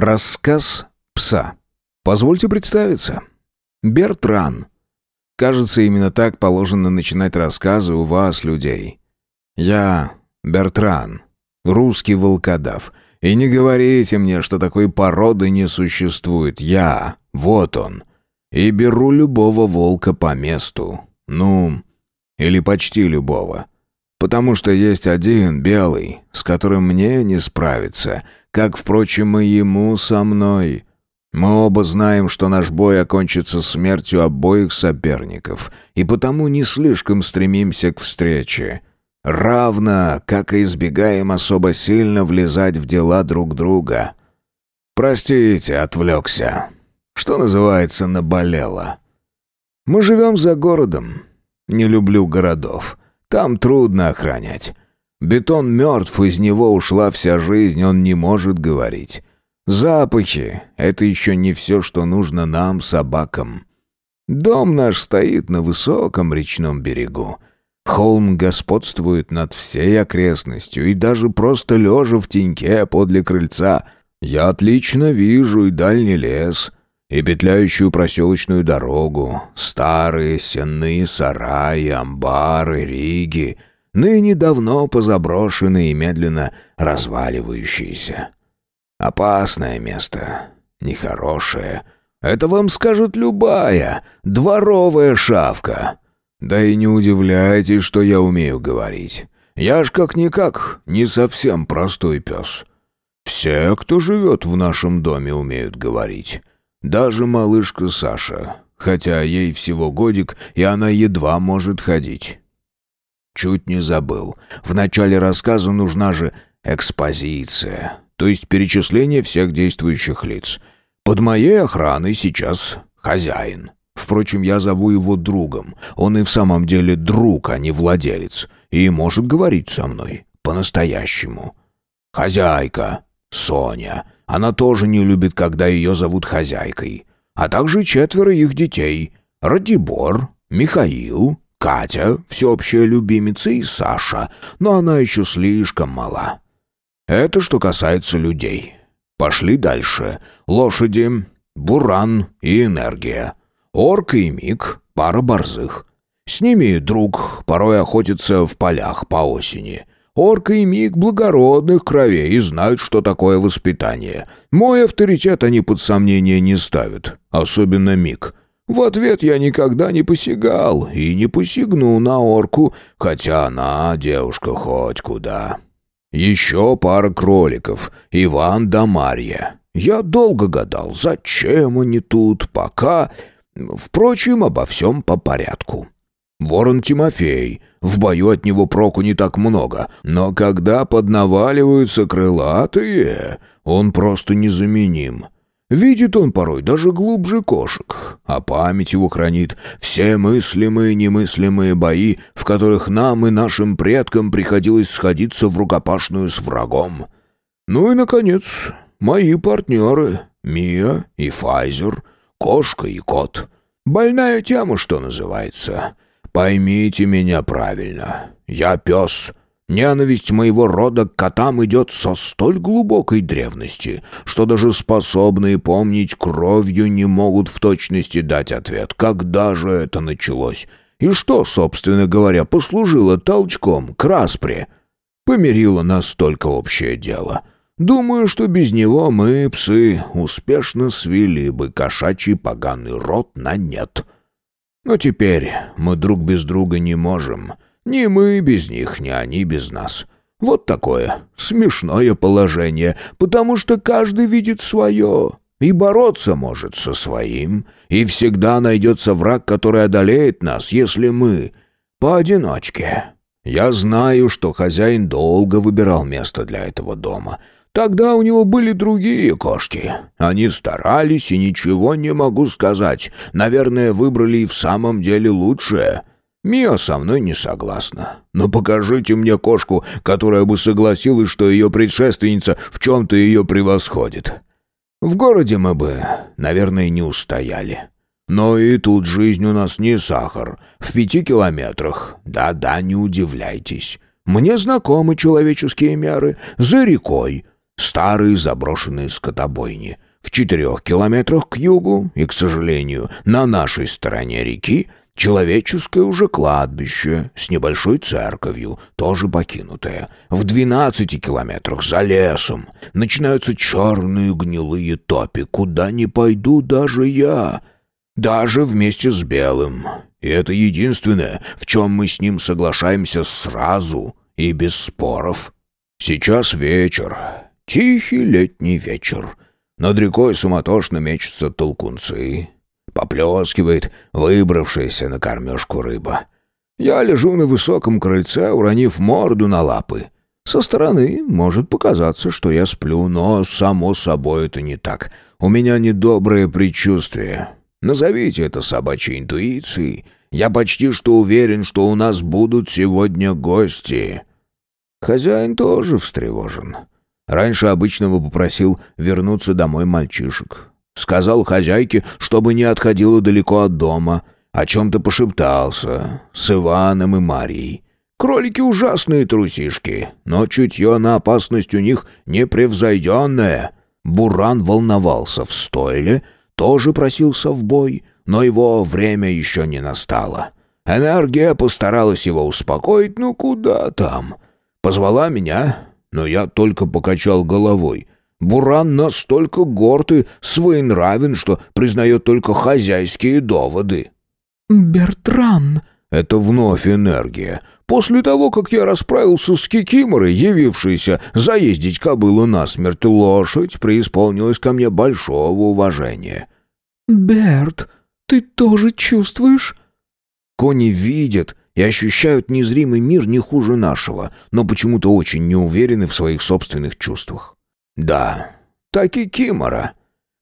Рассказ пса. Позвольте представиться. Бертран. Кажется, именно так положено начинать рассказы у вас, людей. Я Бертран, русский волкодав. И не говорите мне, что такой породы не существует. Я, вот он. И беру любого волка по месту. Ну, или почти любого. Потому что есть один, белый, с которым мне не справиться, как, впрочем, и ему со мной. Мы оба знаем, что наш бой окончится смертью обоих соперников, и потому не слишком стремимся к встрече. Равно, как и избегаем особо сильно влезать в дела друг друга. Простите, отвлекся. Что называется, наболело. Мы живем за городом. Не люблю городов. Там трудно охранять. Бетон мертв, из него ушла вся жизнь, он не может говорить. Запахи — это еще не все, что нужно нам, собакам. Дом наш стоит на высоком речном берегу. Холм господствует над всей окрестностью, и даже просто лежа в теньке подле крыльца я отлично вижу и дальний лес, и петляющую проселочную дорогу, старые сенные сараи, амбары, риги, ныне давно позаброшенные и медленно разваливающиеся. Опасное место, нехорошее. Это вам скажет любая дворовая шавка. Да и не удивляйтесь, что я умею говорить. Я ж как-никак не совсем простой пес. Все, кто живет в нашем доме, умеют говорить. Даже малышка Саша, хотя ей всего годик, и она едва может ходить. Чуть не забыл. В начале рассказа нужна же экспозиция, то есть перечисление всех действующих лиц. Под моей охраной сейчас хозяин. Впрочем, я зову его другом. Он и в самом деле друг, а не владелец. И может говорить со мной. По-настоящему. Хозяйка. Соня. Она тоже не любит, когда ее зовут хозяйкой. А также четверо их детей. Радибор, Михаил, Катя, всеобщая любимица и Саша. Но она еще слишком мала. Это что касается людей. Пошли дальше. Лошади, буран и энергия. Орк и миг, пара борзых. С ними друг порой охотится в полях по осени. Орка и Миг благородных кровей и знают, что такое воспитание. Мой авторитет они под сомнение не ставят, особенно Миг. В ответ я никогда не посягал и не посягну на орку, хотя она девушка хоть куда. Еще пара кроликов, Иван да Марья. Я долго гадал, зачем они тут, пока... Впрочем, обо всем по порядку. Ворон Тимофей. В бою от него проку не так много, но когда поднаваливаются крылатые, он просто незаменим. Видит он порой даже глубже кошек, а память его хранит все мыслимые и немыслимые бои, в которых нам и нашим предкам приходилось сходиться в рукопашную с врагом. Ну и, наконец, мои партнеры Мия и Файзер, кошка и кот. Больная тема, что называется. Поймите меня правильно. Я пес. Ненависть моего рода к котам идет со столь глубокой древности, что даже способные помнить кровью не могут в точности дать ответ, когда же это началось. И что, собственно говоря, послужило толчком к распре? Помирило нас общее дело. Думаю, что без него мы, псы, успешно свели бы кошачий поганый рот на нет». Но теперь мы друг без друга не можем. Ни мы без них, ни они без нас. Вот такое смешное положение, потому что каждый видит свое и бороться может со своим, и всегда найдется враг, который одолеет нас, если мы поодиночке. Я знаю, что хозяин долго выбирал место для этого дома — Тогда у него были другие кошки. Они старались, и ничего не могу сказать. Наверное, выбрали и в самом деле лучшее. Мия со мной не согласна. Но покажите мне кошку, которая бы согласилась, что ее предшественница в чем-то ее превосходит. В городе мы бы, наверное, не устояли. Но и тут жизнь у нас не сахар. В пяти километрах. Да-да, не удивляйтесь. Мне знакомы человеческие меры. За рекой. Старые заброшенные скотобойни. В четырех километрах к югу и, к сожалению, на нашей стороне реки Человеческое уже кладбище с небольшой церковью, тоже покинутое. В двенадцати километрах за лесом начинаются черные гнилые топи, куда не пойду даже я, даже вместе с Белым. И это единственное, в чем мы с ним соглашаемся сразу и без споров. Сейчас вечер, тихий летний вечер. Над рекой суматошно мечутся толкунцы. Поплескивает выбравшаяся на кормежку рыба. Я лежу на высоком крыльце, уронив морду на лапы. Со стороны может показаться, что я сплю, но, само собой, это не так. У меня недоброе предчувствие. Назовите это собачьей интуицией. Я почти что уверен, что у нас будут сегодня гости. Хозяин тоже встревожен. Раньше обычного попросил вернуться домой мальчишек. Сказал хозяйке, чтобы не отходила далеко от дома. О чем-то пошептался с Иваном и Марией. Кролики ужасные трусишки, но чутье на опасность у них непревзойденное. Буран волновался в стойле, тоже просился в бой, но его время еще не настало. Энергия постаралась его успокоить, ну куда там. Позвала меня, но я только покачал головой — Буран настолько горд и своенравен, что признает только хозяйские доводы. «Бертран!» Это вновь энергия. После того, как я расправился с Кикиморой, явившейся заездить кобылу насмерть, лошадь преисполнилась ко мне большого уважения. «Берт, ты тоже чувствуешь?» Кони видят и ощущают незримый мир не хуже нашего, но почему-то очень не уверены в своих собственных чувствах. Да, так и Кимора.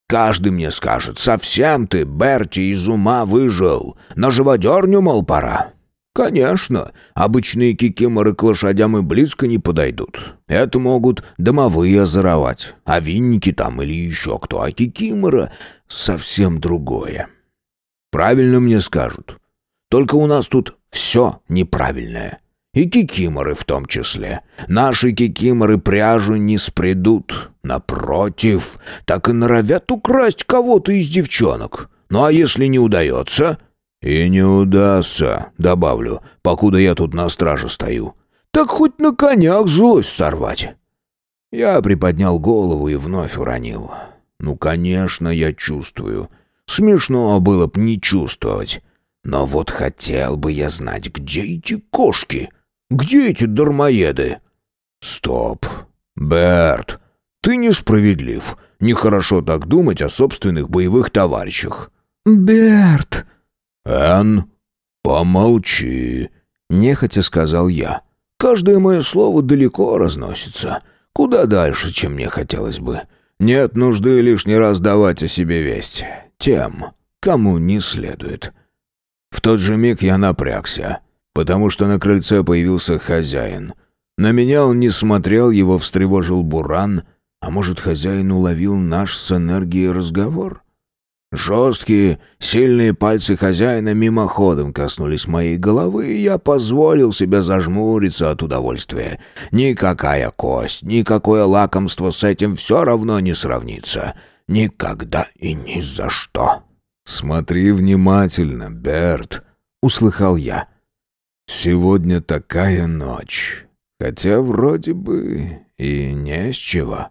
Каждый мне скажет, совсем ты, Берти, из ума выжил. На живодерню, мол, пора. Конечно, обычные кикиморы к лошадям и близко не подойдут. Это могут домовые озоровать, а винники там или еще кто, а кикимора — совсем другое. Правильно мне скажут. Только у нас тут все неправильное. И кикиморы в том числе. Наши кикиморы пряжу не спредут. Напротив, так и норовят украсть кого-то из девчонок. Ну а если не удается... И не удастся, добавлю, покуда я тут на страже стою. Так хоть на конях злость сорвать. Я приподнял голову и вновь уронил. Ну, конечно, я чувствую. Смешно было б не чувствовать. Но вот хотел бы я знать, где эти кошки. Где эти дармоеды?» «Стоп. Берт, ты несправедлив. Нехорошо так думать о собственных боевых товарищах». «Берт!» «Энн, помолчи», — нехотя сказал я. «Каждое мое слово далеко разносится. Куда дальше, чем мне хотелось бы. Нет нужды лишний раз давать о себе весть. Тем, кому не следует». В тот же миг я напрягся потому что на крыльце появился хозяин. На меня он не смотрел, его встревожил буран, а может, хозяин уловил наш с энергией разговор? Жесткие, сильные пальцы хозяина мимоходом коснулись моей головы, и я позволил себе зажмуриться от удовольствия. Никакая кость, никакое лакомство с этим все равно не сравнится. Никогда и ни за что. «Смотри внимательно, Берт», — услыхал я. Сегодня такая ночь. Хотя вроде бы и не с чего.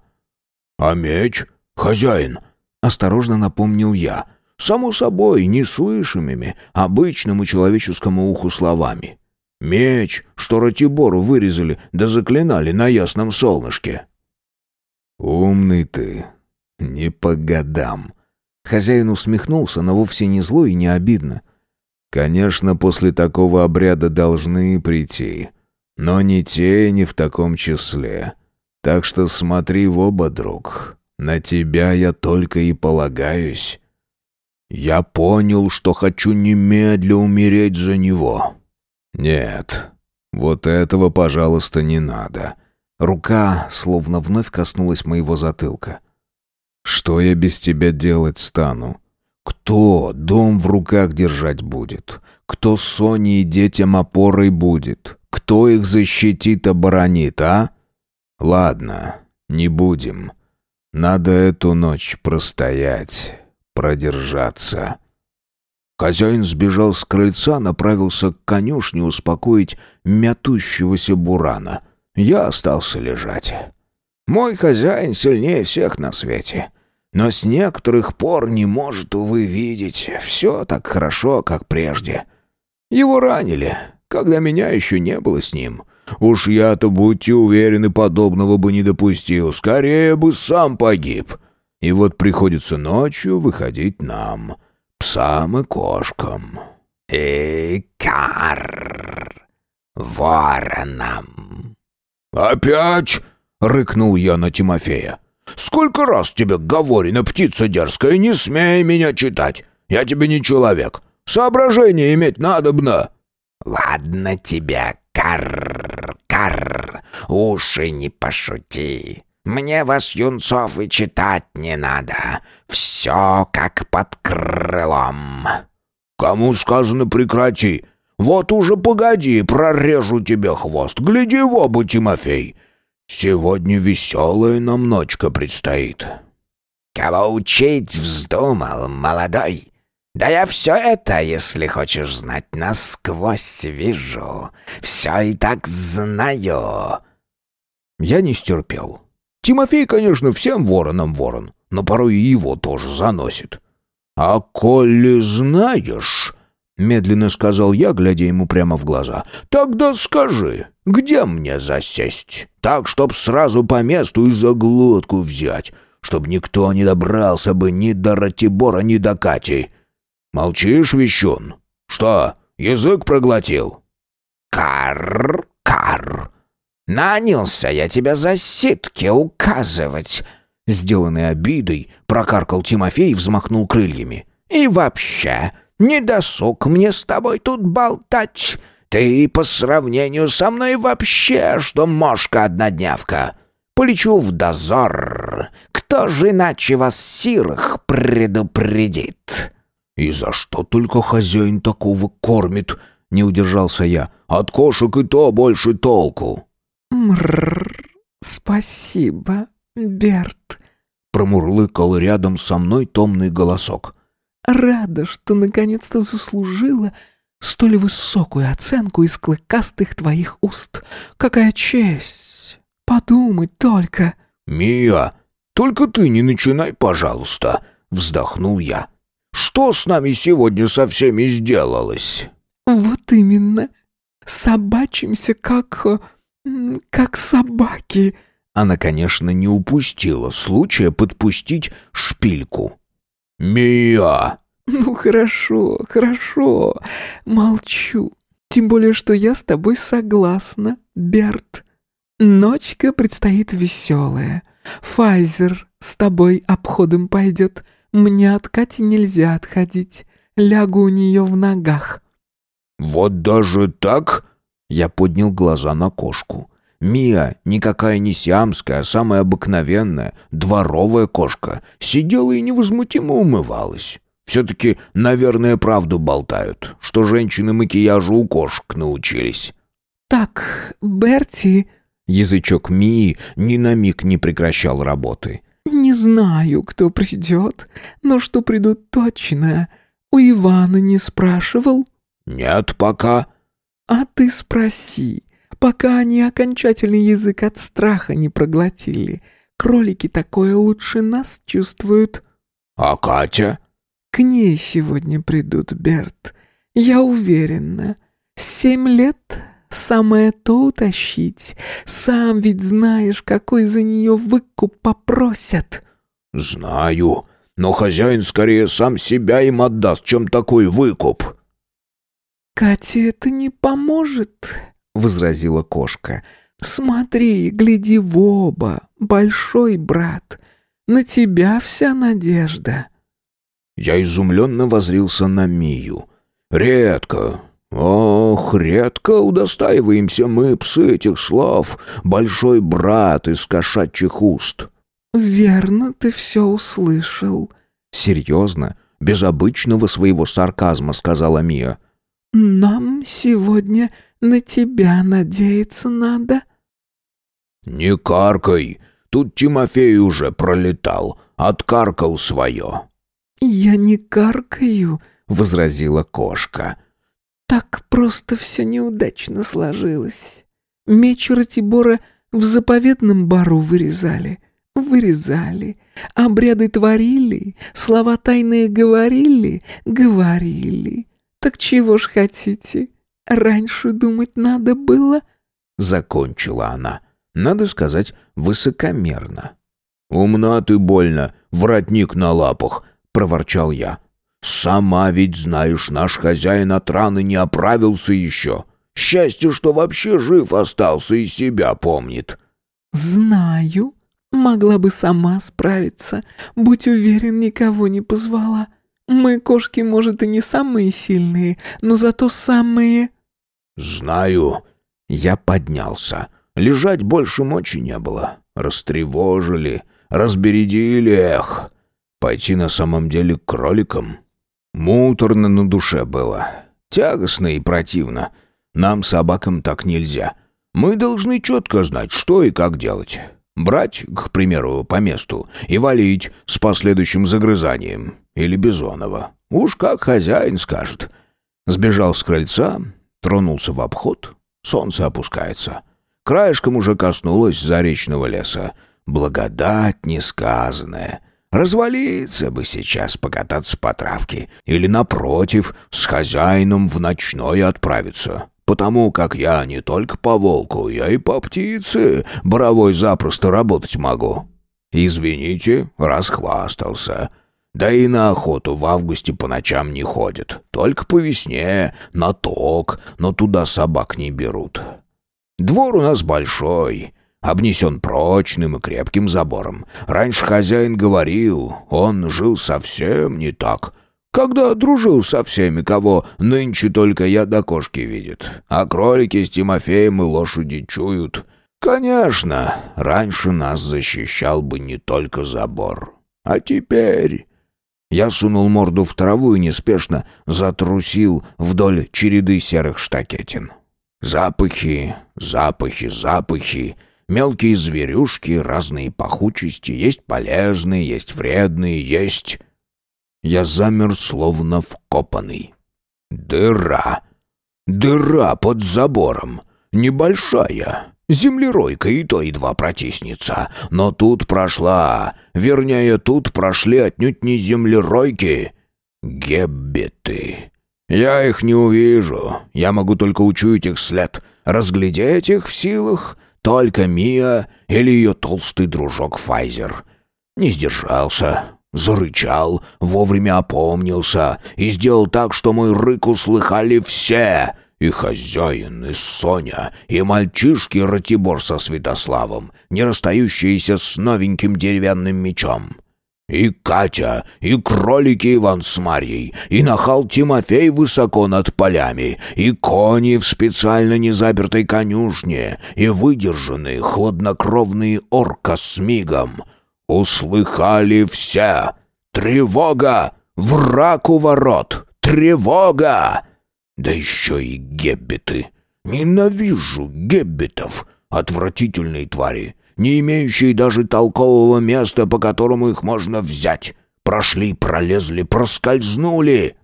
А меч? Хозяин? Осторожно напомнил я. Само собой, неслышимыми, обычному человеческому уху словами. Меч, что Ратибору вырезали да заклинали на ясном солнышке. «Умный ты, не по годам». Хозяин усмехнулся, но вовсе не зло и не обидно. Конечно, после такого обряда должны прийти, но не те, не в таком числе. Так что смотри в оба, друг. На тебя я только и полагаюсь. Я понял, что хочу немедля умереть за него. Нет, вот этого, пожалуйста, не надо. Рука словно вновь коснулась моего затылка. Что я без тебя делать стану? Кто дом в руках держать будет? Кто Соне и детям опорой будет? Кто их защитит, оборонит, а? Ладно, не будем. Надо эту ночь простоять, продержаться». Хозяин сбежал с крыльца, направился к конюшне успокоить мятущегося бурана. Я остался лежать. Мой хозяин сильнее всех на свете. Но с некоторых пор не может, увы, видеть все так хорошо, как прежде. Его ранили, когда меня еще не было с ним. Уж я-то, будьте уверены, подобного бы не допустил. Скорее бы сам погиб. И вот приходится ночью выходить нам, псам и кошкам. И кар воронам. «Опять?» — рыкнул я на Тимофея. «Сколько раз тебе говорено, птица дерзкая, не смей меня читать. Я тебе не человек. Соображение иметь надобно». «Ладно тебе, кар, кар, уши не пошути. Мне вас, юнцов, и читать не надо. Все как под крылом». «Кому сказано прекрати? Вот уже погоди, прорежу тебе хвост. Гляди в оба, Тимофей. Сегодня веселая нам ночка предстоит». «Кого учить вздумал, молодой?» «Да я все это, если хочешь знать, насквозь вижу. Все и так знаю». Я не стерпел. Тимофей, конечно, всем воронам ворон, но порой и его тоже заносит. «А коли знаешь...» — медленно сказал я, глядя ему прямо в глаза. «Тогда скажи, где мне засесть? Так, чтоб сразу по месту и за глотку взять, чтоб никто не добрался бы ни до Ратибора, ни до Кати». «Молчишь, вещун? Что, язык проглотил?» «Кар, кар! Нанялся я тебя за ситки указывать!» Сделанный обидой, прокаркал Тимофей и взмахнул крыльями. «И вообще, не досуг мне с тобой тут болтать. Ты по сравнению со мной вообще, что мошка-однодневка. Полечу в дозор. Кто же иначе вас сирых предупредит?» «И за что только хозяин такого кормит?» — не удержался я. «От кошек и то больше толку». «Мрррр, спасибо, Берт», — промурлыкал рядом со мной томный голосок. «Рада, что наконец-то заслужила столь высокую оценку из клыкастых твоих уст. Какая честь! Подумать только!» «Мия, только ты не начинай, пожалуйста!» — вздохнул я. Что с нами сегодня со всеми сделалось?» «Вот именно. Собачимся, как... как собаки». Она, конечно, не упустила случая подпустить шпильку. «Мия!» «Ну хорошо, хорошо. Молчу. Тем более, что я с тобой согласна, Берт. Ночка предстоит веселая. Файзер с тобой обходом пойдет. Мне от Кати нельзя отходить. Лягу у нее в ногах». «Вот даже так?» Я поднял глаза на кошку. Мия, никакая не сиамская, а самая обыкновенная, дворовая кошка, сидела и невозмутимо умывалась. Все-таки, наверное, правду болтают, что женщины макияжу у кошек научились. «Так, Берти...» Язычок Мии ни на миг не прекращал работы. «Не знаю, кто придет, но что придут точно. У Ивана не спрашивал?» «Нет пока». «А ты спроси, пока они окончательный язык от страха не проглотили. Кролики такое лучше нас чувствуют». «А Катя?» «К ней сегодня придут, Берт. Я уверена. Семь лет Самое то утащить. Сам ведь знаешь, какой за нее выкуп попросят». «Знаю, но хозяин скорее сам себя им отдаст, чем такой выкуп». «Кате это не поможет», — возразила кошка. «Смотри, гляди в оба, большой брат. На тебя вся надежда». Я изумленно возрился на Мию. «Редко, Ох, редко удостаиваемся мы, псы, этих слов, большой брат из кошачьих уст. Верно, ты все услышал. Серьезно, без обычного своего сарказма сказала Мия. Нам сегодня на тебя надеяться надо. Не каркай, Тут Тимофей уже пролетал, откаркал свое». «Я не каркаю», — возразила кошка. «Так просто все неудачно сложилось. Меч Ратибора в заповедном бару вырезали, вырезали, обряды творили, слова тайные говорили, говорили. Так чего ж хотите? Раньше думать надо было?» Закончила она. Надо сказать, высокомерно. «Умна ты больно, воротник на лапах», — проворчал я. «Сама ведь знаешь, наш хозяин от раны не оправился еще. Счастье, что вообще жив остался и себя помнит». «Знаю. Могла бы сама справиться. Будь уверен, никого не позвала. Мы, кошки, может, и не самые сильные, но зато самые...» «Знаю». Я поднялся. Лежать больше мочи не было. Растревожили, разбередили, эх. Пойти на самом деле к кроликам. Муторно на душе было. Тягостно и противно. Нам, собакам, так нельзя. Мы должны четко знать, что и как делать. Брать, к примеру, по месту и валить с последующим загрызанием. Или Бизонова. Уж как хозяин скажет. Сбежал с крыльца, тронулся в обход. Солнце опускается. Краешком уже коснулось заречного леса. Благодать несказанная. Развалиться бы сейчас, покататься по травке. Или, напротив, с хозяином в ночное отправиться. Потому как я не только по волку, я и по птице боровой запросто работать могу. Извините, расхвастался. Да и на охоту в августе по ночам не ходят. Только по весне, на ток, но туда собак не берут. Двор у нас большой, обнесен прочным и крепким забором. Раньше хозяин говорил, он жил совсем не так. Когда дружил со всеми, кого нынче только я до кошки видит. А кролики с Тимофеем и лошади чуют. Конечно, раньше нас защищал бы не только забор. А теперь... Я сунул морду в траву и неспешно затрусил вдоль череды серых штакетин. Запахи, запахи, запахи. Мелкие зверюшки, разные пахучести. Есть полезные, есть вредные, есть... Я замер, словно вкопанный. Дыра. Дыра под забором. Небольшая. Землеройка и то едва протиснется. Но тут прошла. Вернее, тут прошли отнюдь не землеройки. Геббеты. Я их не увижу. Я могу только учуять их след. Разглядеть их в силах только Мия или ее толстый дружок Файзер. Не сдержался, зарычал, вовремя опомнился и сделал так, что мой рык услыхали все. И хозяин, и Соня, и мальчишки Ратибор со Святославом, не расстающиеся с новеньким деревянным мечом. И Катя, и кролики Иван с Марьей, и нахал Тимофей высоко над полями, и кони в специально незапертой конюшне, и выдержанные хладнокровные орка с мигом. Услыхали все. Тревога! Враг у ворот! Тревога! Да еще и геббеты. Ненавижу геббетов, отвратительные твари не имеющие даже толкового места, по которому их можно взять. Прошли, пролезли, проскользнули.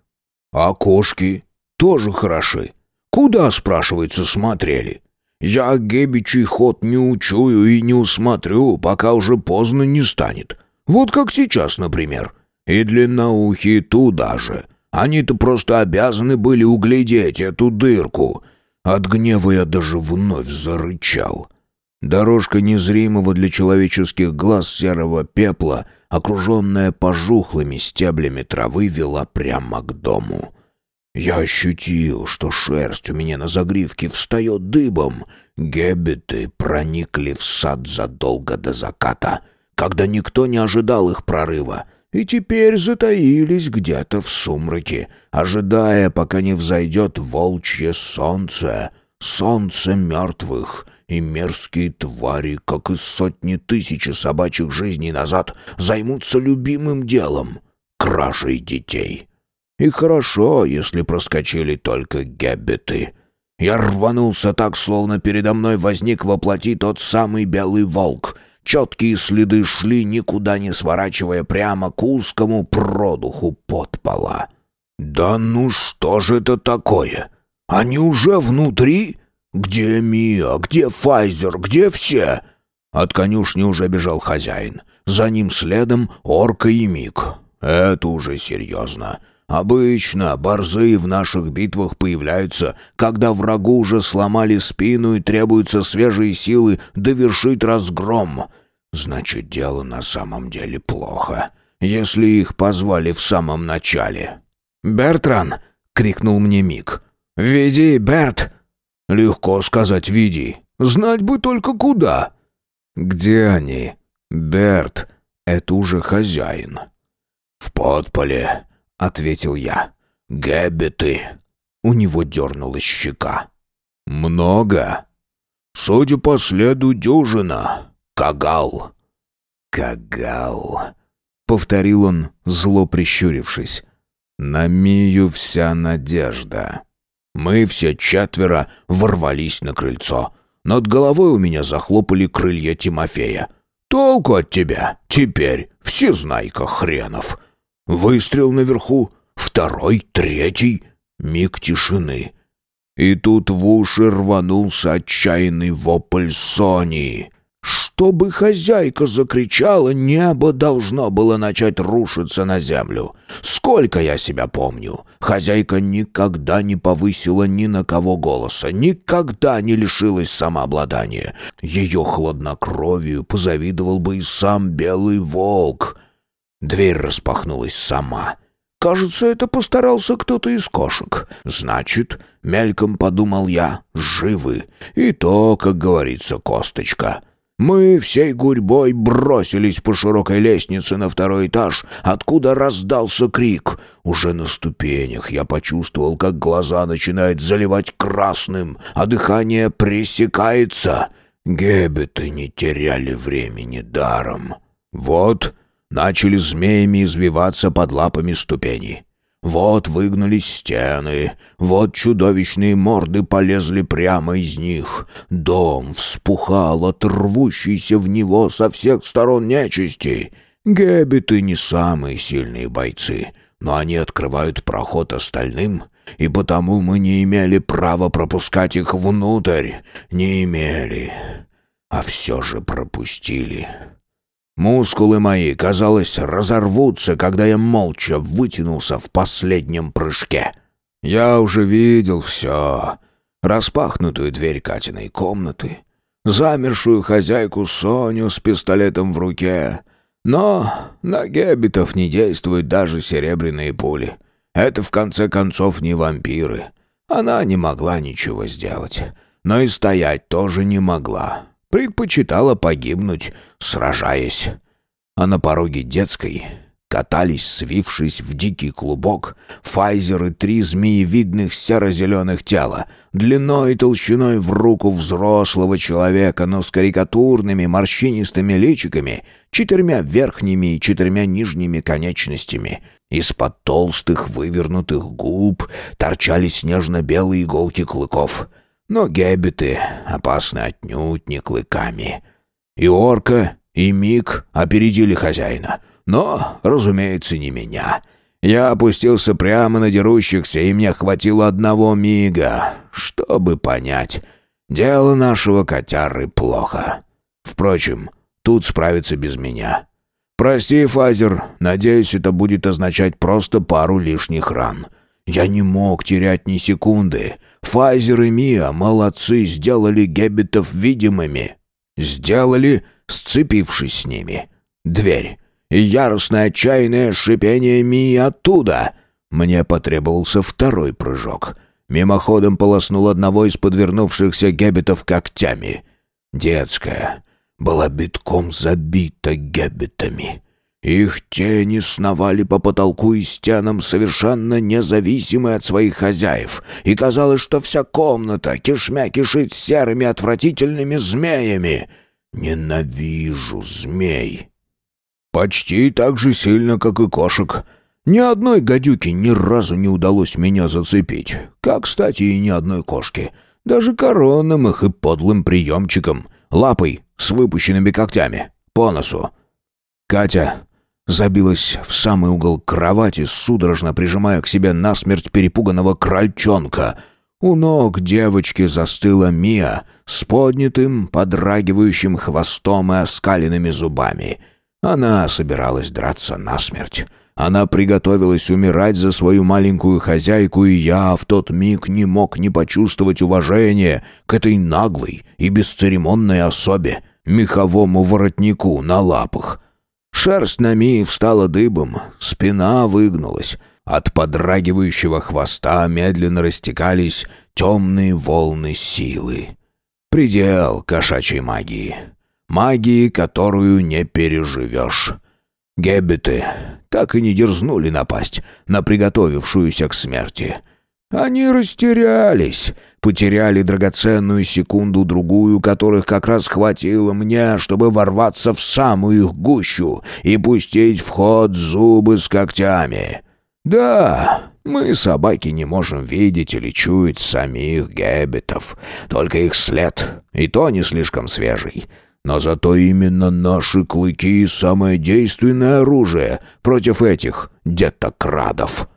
А кошки тоже хороши. Куда, спрашивается, смотрели? Я гебичий ход не учую и не усмотрю, пока уже поздно не станет. Вот как сейчас, например. И длинноухие туда же. Они-то просто обязаны были углядеть эту дырку. От гнева я даже вновь зарычал. Дорожка незримого для человеческих глаз серого пепла, окруженная пожухлыми стеблями травы, вела прямо к дому. Я ощутил, что шерсть у меня на загривке встает дыбом. Геббеты проникли в сад задолго до заката, когда никто не ожидал их прорыва, и теперь затаились где-то в сумраке, ожидая, пока не взойдет волчье солнце, солнце мертвых — и мерзкие твари, как и сотни тысяч собачьих жизней назад, займутся любимым делом — кражей детей. И хорошо, если проскочили только геббеты. Я рванулся так, словно передо мной возник во плоти тот самый белый волк. Четкие следы шли, никуда не сворачивая, прямо к узкому продуху подпола. «Да ну что же это такое? Они уже внутри? Где Мия? Где Файзер? Где все?» От конюшни уже бежал хозяин. За ним следом Орка и Мик. «Это уже серьезно. Обычно борзые в наших битвах появляются, когда врагу уже сломали спину и требуются свежие силы довершить разгром. Значит, дело на самом деле плохо, если их позвали в самом начале. «Бертран!» — крикнул мне Мик. «Веди, Берт!» «Легко сказать, веди. Знать бы только куда». «Где они?» «Берт, это уже хозяин». «В подполе ответил я. «Гэббиты!» У него дернулась щека. «Много?» «Судя по следу, дюжина. Кагал». «Кагал», — повторил он, зло прищурившись. «На Мию вся надежда». Мы все четверо ворвались на крыльцо. Над головой у меня захлопали крылья Тимофея. «Толку от тебя теперь, всезнайка хренов!» Выстрел наверху, второй, третий, миг тишины. И тут в уши рванулся отчаянный вопль Сони. Чтобы хозяйка закричала, небо должно было начать рушиться на землю. Сколько я себя помню, хозяйка никогда не повысила ни на кого голоса, никогда не лишилась самообладания. Ее хладнокровию позавидовал бы и сам белый волк — Дверь распахнулась сама. Кажется, это постарался кто-то из кошек. Значит, мельком подумал я, живы. И то, как говорится, косточка. Мы всей гурьбой бросились по широкой лестнице на второй этаж, откуда раздался крик. Уже на ступенях я почувствовал, как глаза начинают заливать красным, а дыхание пресекается. Гебеты не теряли времени даром. Вот начали змеями извиваться под лапами ступеней. Вот выгнулись стены, вот чудовищные морды полезли прямо из них. Дом вспухал от рвущейся в него со всех сторон нечисти. Геббиты не самые сильные бойцы, но они открывают проход остальным, и потому мы не имели права пропускать их внутрь. Не имели, а все же пропустили. Мускулы мои, казалось, разорвутся, когда я молча вытянулся в последнем прыжке. Я уже видел все. Распахнутую дверь Катиной комнаты, замершую хозяйку Соню с пистолетом в руке. Но на геббитов не действуют даже серебряные пули. Это, в конце концов, не вампиры. Она не могла ничего сделать. Но и стоять тоже не могла предпочитала погибнуть, сражаясь. А на пороге детской катались, свившись в дикий клубок, файзеры три змеевидных серо-зеленых тела, длиной и толщиной в руку взрослого человека, но с карикатурными морщинистыми личиками, четырьмя верхними и четырьмя нижними конечностями. Из-под толстых вывернутых губ торчали снежно-белые иголки клыков — но геббиты опасны отнюдь не клыками. И орка, и миг опередили хозяина. Но, разумеется, не меня. Я опустился прямо на дерущихся, и мне хватило одного мига, чтобы понять. Дело нашего котяры плохо. Впрочем, тут справится без меня. Прости, Фазер, надеюсь, это будет означать просто пару лишних ран. Я не мог терять ни секунды. Файзер и Мия, молодцы, сделали геббитов видимыми. Сделали, сцепившись с ними. Дверь. И яростное отчаянное шипение Мии оттуда. Мне потребовался второй прыжок. Мимоходом полоснул одного из подвернувшихся геббитов когтями. Детская была битком забита геббитами. Их тени сновали по потолку и стенам, совершенно независимые от своих хозяев, и казалось, что вся комната кишмя кишит серыми отвратительными змеями. Ненавижу змей. Почти так же сильно, как и кошек. Ни одной гадюки ни разу не удалось меня зацепить, как, кстати, и ни одной кошки. Даже коронным их и подлым приемчиком, лапой с выпущенными когтями. по носу. Катя забилась в самый угол кровати, судорожно прижимая к себе насмерть перепуганного крольчонка. У ног девочки застыла Мия с поднятым, подрагивающим хвостом и оскаленными зубами. Она собиралась драться насмерть. Она приготовилась умирать за свою маленькую хозяйку, и я в тот миг не мог не почувствовать уважения к этой наглой и бесцеремонной особе, меховому воротнику на лапах. Шерсть на Мии встала дыбом, спина выгнулась. От подрагивающего хвоста медленно растекались темные волны силы. Предел кошачьей магии. Магии, которую не переживешь. Геббеты так и не дерзнули напасть на приготовившуюся к смерти. Они растерялись, потеряли драгоценную секунду-другую, которых как раз хватило мне, чтобы ворваться в самую их гущу и пустить в ход зубы с когтями. Да, мы, собаки, не можем видеть или чуять самих геббетов, только их след, и то не слишком свежий. Но зато именно наши клыки — самое действенное оружие против этих детокрадов.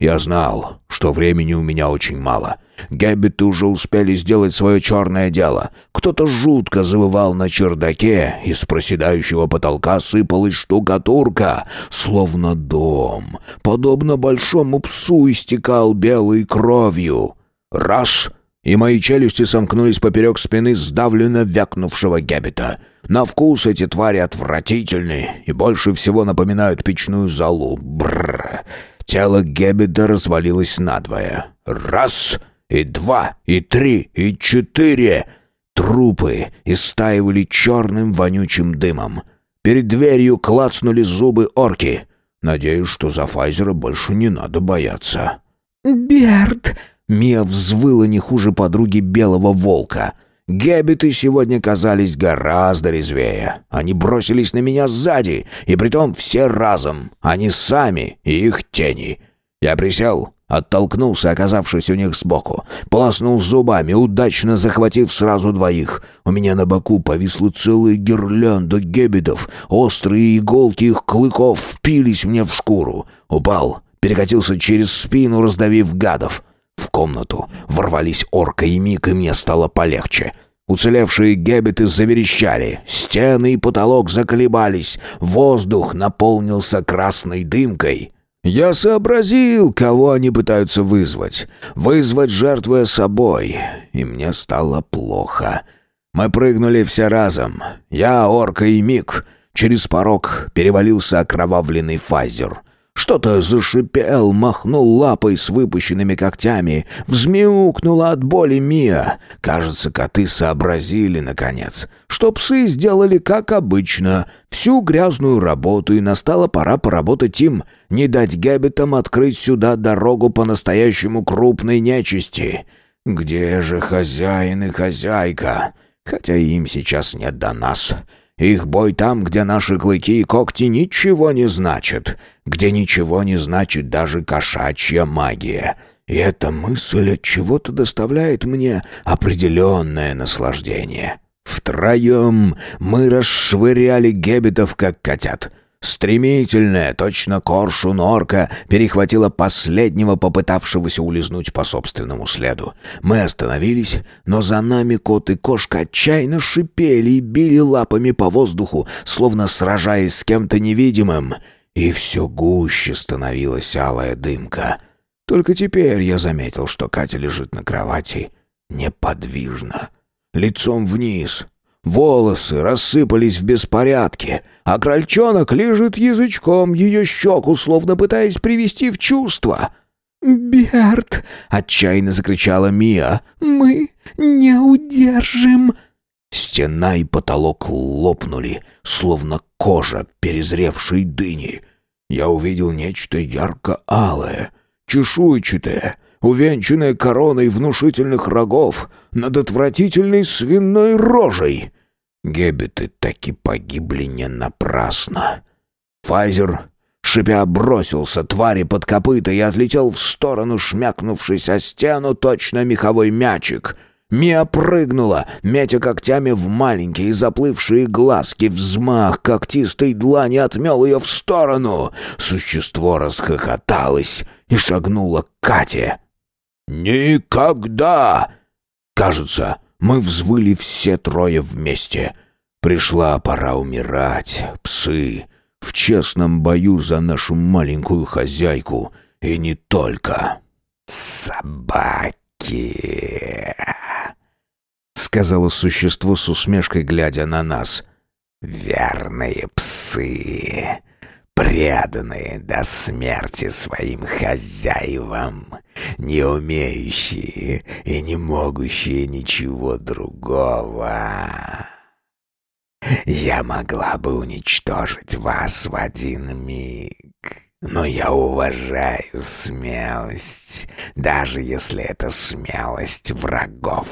Я знал, что времени у меня очень мало. Гэббиты уже успели сделать свое черное дело. Кто-то жутко завывал на чердаке, из проседающего потолка сыпалась штукатурка, словно дом. Подобно большому псу истекал белой кровью. Раз — и мои челюсти сомкнулись поперек спины сдавленно вякнувшего Геббета. На вкус эти твари отвратительны и больше всего напоминают печную залу. Бррр. Тело Геббета развалилось надвое. Раз, и два, и три, и четыре. Трупы истаивали черным вонючим дымом. Перед дверью клацнули зубы орки. Надеюсь, что за Файзера больше не надо бояться. «Берт!» Мия взвыла не хуже подруги Белого Волка. Гэббиты сегодня казались гораздо резвее. Они бросились на меня сзади, и притом все разом. Они сами и их тени. Я присел, оттолкнулся, оказавшись у них сбоку. Полоснул зубами, удачно захватив сразу двоих. У меня на боку повисла целая гирлянда геббитов. Острые иголки их клыков впились мне в шкуру. Упал, перекатился через спину, раздавив гадов. В комнату ворвались орка и миг, и мне стало полегче. Уцелевшие геббеты заверещали, стены и потолок заколебались, воздух наполнился красной дымкой. Я сообразил, кого они пытаются вызвать. Вызвать, жертвуя собой. И мне стало плохо. Мы прыгнули все разом. Я, орка и миг. Через порог перевалился окровавленный файзер. Что-то зашипел, махнул лапой с выпущенными когтями. Взмяукнула от боли Мия. Кажется, коты сообразили, наконец, что псы сделали как обычно. Всю грязную работу, и настала пора поработать им. Не дать Гэббитам открыть сюда дорогу по-настоящему крупной нечисти. Где же хозяин и хозяйка? Хотя им сейчас нет до нас. Их бой там, где наши клыки и когти ничего не значат, где ничего не значит даже кошачья магия. И эта мысль от чего-то доставляет мне определенное наслаждение. Втроем мы расшвыряли гебетов, как котят. Стремительная, точно коршун орка, перехватила последнего, попытавшегося улизнуть по собственному следу. Мы остановились, но за нами кот и кошка отчаянно шипели и били лапами по воздуху, словно сражаясь с кем-то невидимым. И все гуще становилась алая дымка. Только теперь я заметил, что Катя лежит на кровати неподвижно, лицом вниз, Волосы рассыпались в беспорядке, а крольчонок лежит язычком ее щеку, словно пытаясь привести в чувство. «Берт!» — отчаянно закричала Мия. «Мы не удержим!» Стена и потолок лопнули, словно кожа перезревшей дыни. Я увидел нечто ярко-алое, чешуйчатое, увенчанная короной внушительных рогов над отвратительной свиной рожей. Геббеты таки погибли не напрасно. Файзер, шипя, бросился твари под копыта и отлетел в сторону, шмякнувшись о стену точно меховой мячик. Мия прыгнула, метя когтями в маленькие заплывшие глазки. Взмах когтистой длани отмел ее в сторону. Существо расхохоталось и шагнуло к Кате. «Никогда!» Кажется, мы взвыли все трое вместе. Пришла пора умирать, псы, в честном бою за нашу маленькую хозяйку, и не только. «Собаки!» — сказала существо с усмешкой, глядя на нас. «Верные псы, преданные до смерти своим хозяевам, не умеющие и не могущие ничего другого. Я могла бы уничтожить вас в один миг, но я уважаю смелость, даже если это смелость врагов.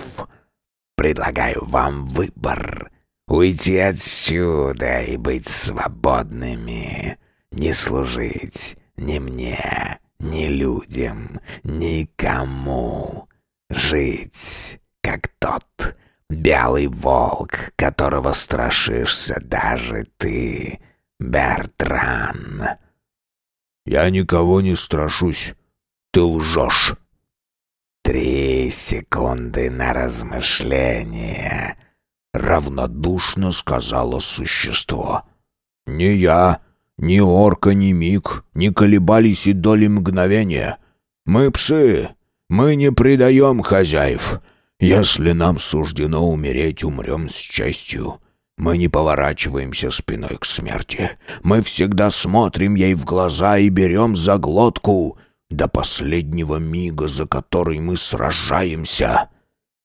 Предлагаю вам выбор — уйти отсюда и быть свободными, не служить ни мне, ни людям, никому, жить, как тот белый волк, которого страшишься даже ты, Бертран». «Я никого не страшусь. Ты лжешь». «Три секунды на размышление», — равнодушно сказала существо. «Не я, ни орка, ни миг не колебались и доли мгновения. Мы псы, мы не предаем хозяев. Если нам суждено умереть, умрем с честью. Мы не поворачиваемся спиной к смерти. Мы всегда смотрим ей в глаза и берем за глотку до последнего мига, за который мы сражаемся.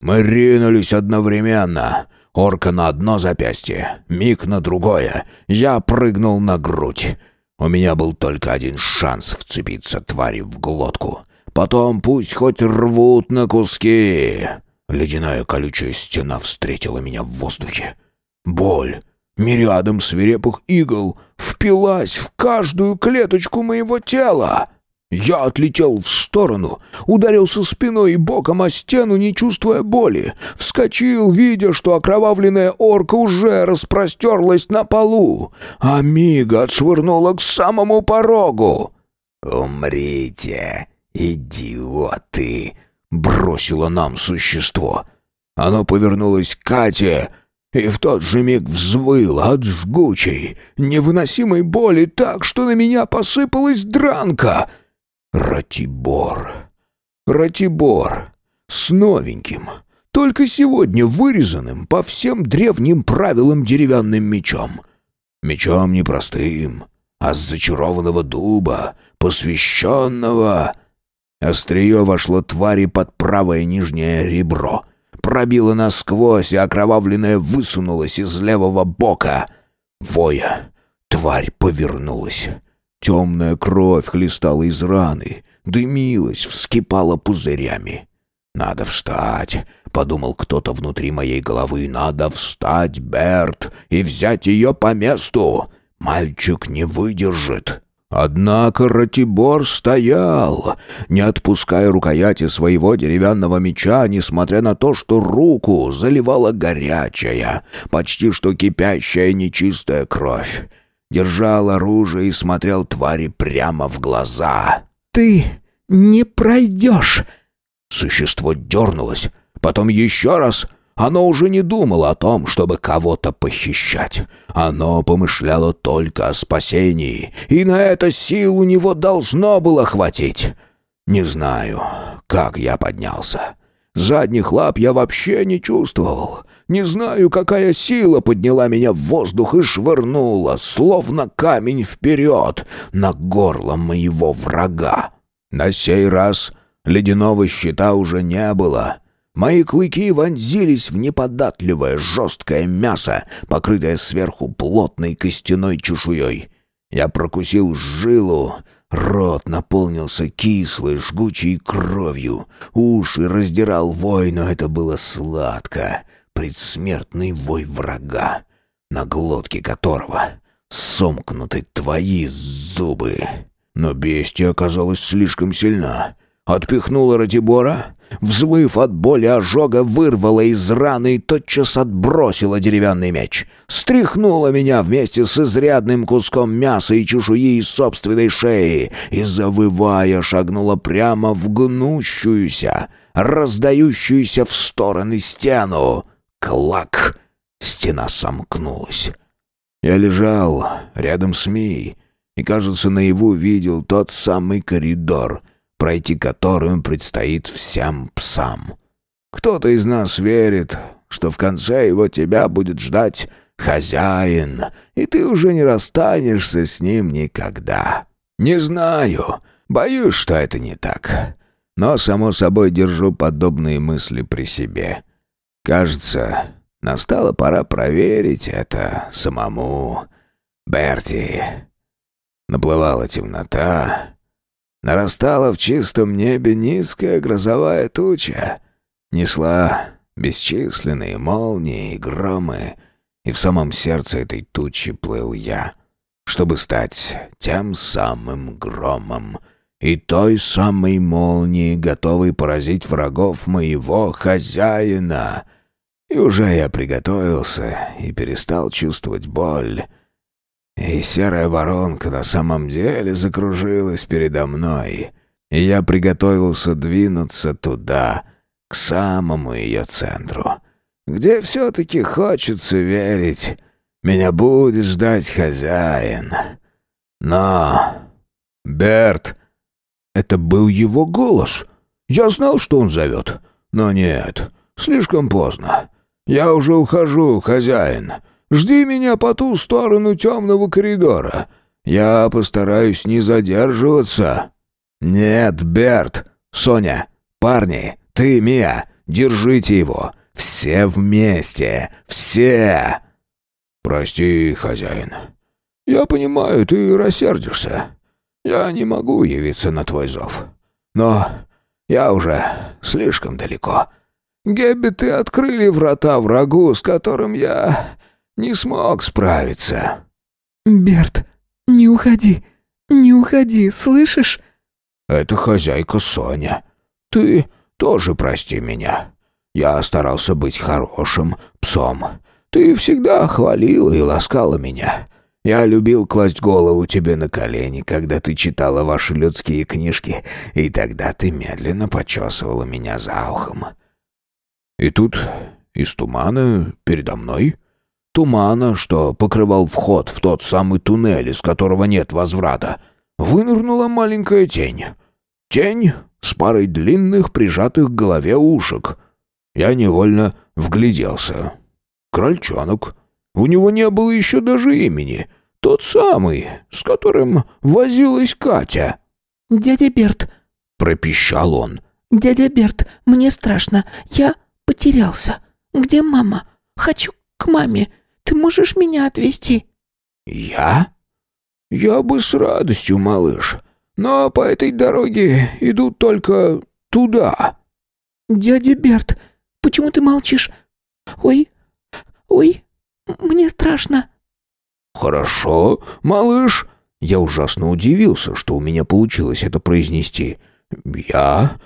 Мы ринулись одновременно. Орка на одно запястье, миг на другое. Я прыгнул на грудь. У меня был только один шанс вцепиться твари в глотку. Потом пусть хоть рвут на куски. Ледяная колючая стена встретила меня в воздухе. Боль мириадом свирепых игл впилась в каждую клеточку моего тела. Я отлетел в сторону, ударился спиной и боком о стену, не чувствуя боли. Вскочил, видя, что окровавленная орка уже распростерлась на полу, а Мига отшвырнула к самому порогу. «Умрите, идиоты!» — бросило нам существо. Оно повернулось к Кате — и в тот же миг взвыл от жгучей, невыносимой боли так, что на меня посыпалась дранка. Ратибор. Ратибор. С новеньким, только сегодня вырезанным по всем древним правилам деревянным мечом. Мечом непростым, а с зачарованного дуба, посвященного... Острие вошло твари под правое нижнее ребро — пробило насквозь, и окровавленная высунулась из левого бока. Воя, тварь повернулась. Темная кровь хлестала из раны, дымилась, вскипала пузырями. «Надо встать», — подумал кто-то внутри моей головы. «Надо встать, Берт, и взять ее по месту. Мальчик не выдержит». Однако Ратибор стоял, не отпуская рукояти своего деревянного меча, несмотря на то, что руку заливала горячая, почти что кипящая нечистая кровь. Держал оружие и смотрел твари прямо в глаза. «Ты не пройдешь!» Существо дернулось, потом еще раз — оно уже не думало о том, чтобы кого-то похищать. Оно помышляло только о спасении, и на это сил у него должно было хватить. Не знаю, как я поднялся. Задних лап я вообще не чувствовал. Не знаю, какая сила подняла меня в воздух и швырнула, словно камень вперед, на горло моего врага. На сей раз ледяного щита уже не было — Мои клыки вонзились в неподатливое жесткое мясо, покрытое сверху плотной костяной чешуей. Я прокусил жилу, рот наполнился кислой, жгучей кровью, уши раздирал вой, но это было сладко, предсмертный вой врага, на глотке которого сомкнуты твои зубы. Но бестия оказалась слишком сильна. Отпихнула Ратибора, взвыв от боли ожога, вырвала из раны и тотчас отбросила деревянный меч. Стряхнула меня вместе с изрядным куском мяса и чешуи из собственной шеи и, завывая, шагнула прямо в гнущуюся, раздающуюся в стороны стену. Клак! Стена сомкнулась. Я лежал рядом с Мией и, кажется, наяву видел тот самый коридор — пройти которую предстоит всем псам. Кто-то из нас верит, что в конце его тебя будет ждать хозяин, и ты уже не расстанешься с ним никогда. Не знаю, боюсь, что это не так. Но, само собой, держу подобные мысли при себе. Кажется, настала пора проверить это самому. Берти. Наплывала темнота, Нарастала в чистом небе низкая грозовая туча. Несла бесчисленные молнии и громы, и в самом сердце этой тучи плыл я, чтобы стать тем самым громом и той самой молнией, готовой поразить врагов моего хозяина. И уже я приготовился и перестал чувствовать боль, и серая воронка на самом деле закружилась передо мной, и я приготовился двинуться туда, к самому ее центру, где все-таки хочется верить, меня будет ждать хозяин. Но... Берт... Это был его голос. Я знал, что он зовет. Но нет, слишком поздно. Я уже ухожу, хозяин. Жди меня по ту сторону темного коридора. Я постараюсь не задерживаться». «Нет, Берт, Соня, парни, ты, Мия, держите его. Все вместе, все!» «Прости, хозяин. Я понимаю, ты рассердишься. Я не могу явиться на твой зов. Но я уже слишком далеко. Геббиты открыли врата врагу, с которым я не смог справиться». «Берт, не уходи, не уходи, слышишь?» «Это хозяйка Соня. Ты тоже прости меня. Я старался быть хорошим псом. Ты всегда хвалила и ласкала меня. Я любил класть голову тебе на колени, когда ты читала ваши людские книжки, и тогда ты медленно почесывала меня за ухом». И тут из тумана передо мной тумана, что покрывал вход в тот самый туннель, из которого нет возврата, вынырнула маленькая тень. Тень с парой длинных, прижатых к голове ушек. Я невольно вгляделся. Крольчонок. У него не было еще даже имени. Тот самый, с которым возилась Катя. «Дядя Берт», — пропищал он. «Дядя Берт, мне страшно. Я потерялся. Где мама? Хочу к маме. Ты можешь меня отвезти?» «Я? Я бы с радостью, малыш. Но по этой дороге идут только туда». «Дядя Берт, почему ты молчишь? Ой, ой, мне страшно». «Хорошо, малыш». Я ужасно удивился, что у меня получилось это произнести. «Я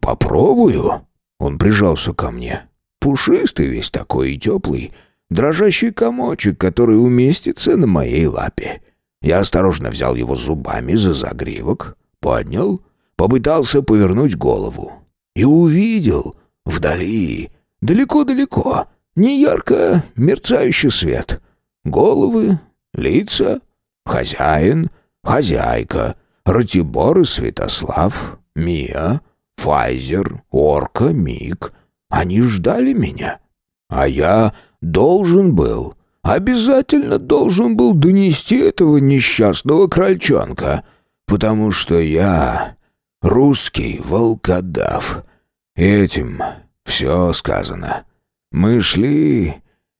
попробую». Он прижался ко мне. Пушистый весь такой и теплый дрожащий комочек, который уместится на моей лапе. Я осторожно взял его зубами за загривок, поднял, попытался повернуть голову и увидел вдали, далеко-далеко, неярко мерцающий свет. Головы, лица, хозяин, хозяйка, Ратибор и Святослав, Мия, Файзер, Орка, Мик. Они ждали меня. А я должен был, обязательно должен был донести этого несчастного крольчонка, потому что я русский волкодав. Этим все сказано. Мы шли,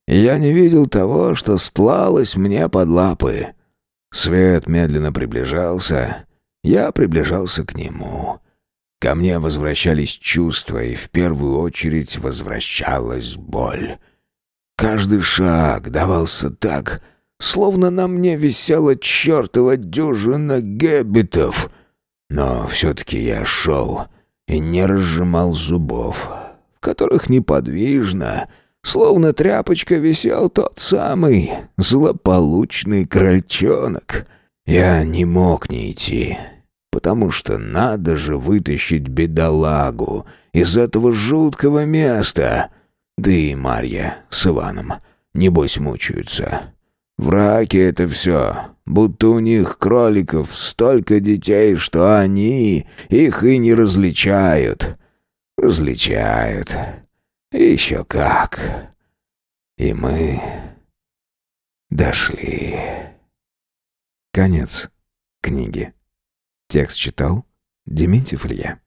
я не видел того, что стлалось мне под лапы. Свет медленно приближался, я приближался к нему. Ко мне возвращались чувства, и в первую очередь возвращалась боль. Каждый шаг давался так, словно на мне висела чертова дюжина гэббитов. Но все-таки я шел, и не разжимал зубов, в которых неподвижно, словно тряпочка, висел тот самый злополучный крольчонок. Я не мог не идти, потому что надо же вытащить бедолагу из этого жуткого места. Да и Марья с Иваном, небось, мучаются. Враки это все, будто у них кроликов столько детей, что они их и не различают. Различают. Еще как. И мы дошли. Конец книги. Текст читал Дементьев Илья.